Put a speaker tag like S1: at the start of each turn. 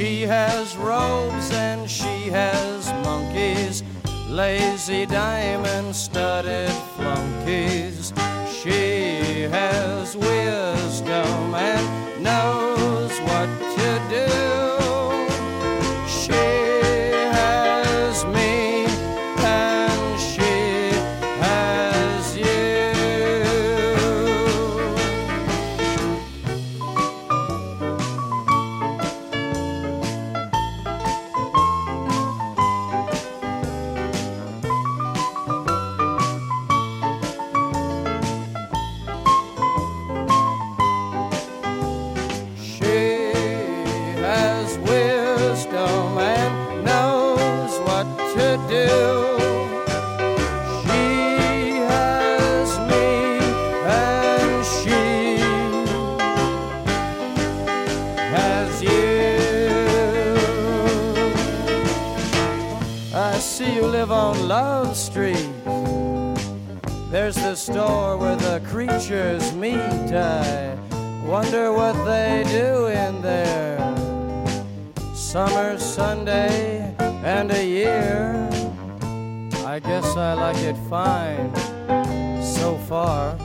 S1: She has robes and she has monkeys, lazy diamond studded flunkies. And knows what to do. She has me and she has you. I see you live on Love Street. There's the store where the creatures meet. I wonder what they do. Summer, Sunday, and a year. I guess I like it fine so far.